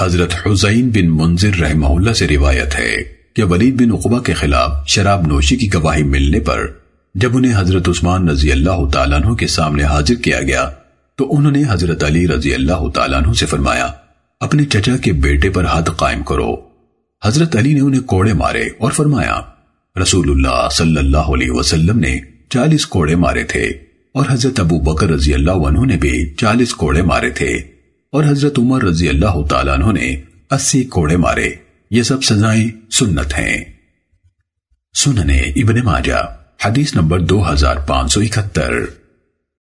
حضرت حسین بن منظر رحمہ اللہ سے روایت ہے کہ ولید بن عقبہ کے خلاف شراب نوشی کی گواہی ملنے پر جب انہیں حضرت عثمان رضی اللہ تعالیٰ عنہ کے سامنے حاضر کیا گیا تو انہوں نے حضرت علی رضی اللہ تعالیٰ عنہ سے فرمایا، اپنے چچا کے بیٹے پر حد قائم کرو۔ حضرت علی نے انہیں کوڑے مارے اور فرمایا، رسول اللہ صلی اللہ علیہ وسلم نے چالیس کوڑے مارے تھے اور حضرت ابو بکر رضی اللہ عنہ نے بھی چالیس کوڑے مارے تھے۔ اور حضرت عمر رضی اللہ تعالیٰ عنہ نے اسی کوڑے مارے۔ یہ سب سزائیں سنت ہیں۔ سننے ابن ماجہ، حدیث نمبر دو ہزار پانچ سو اکہتر۔